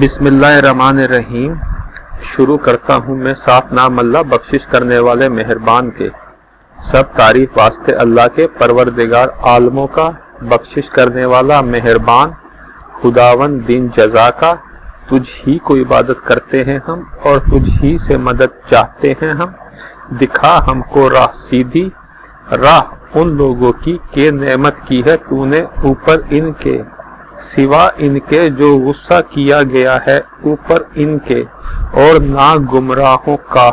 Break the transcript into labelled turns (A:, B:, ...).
A: بسم اللہ الرحمن الرحیم۔ شروع کرتا ہوں میں صاف نام اللہ بخشش کرنے والے مہربان کے۔ سب تعریف واسطے اللہ کے پروردگار عالموں کا بخشش کرنے والا مہربان خداون دن جزا کا۔ تجھ ہی کو عبادت کرتے ہیں ہم اور تجھ ہی سے مدد چاہتے ہیں ہم۔ دکھا ہم کو راہ سیدھی۔ راہ ان لوگوں کی کہ نعمت کی ہے تو نے اوپر ان کے۔ سوا ان کے جو غصہ کیا گیا ہے، اوپر ان کے اور نہ گمراہوں کا۔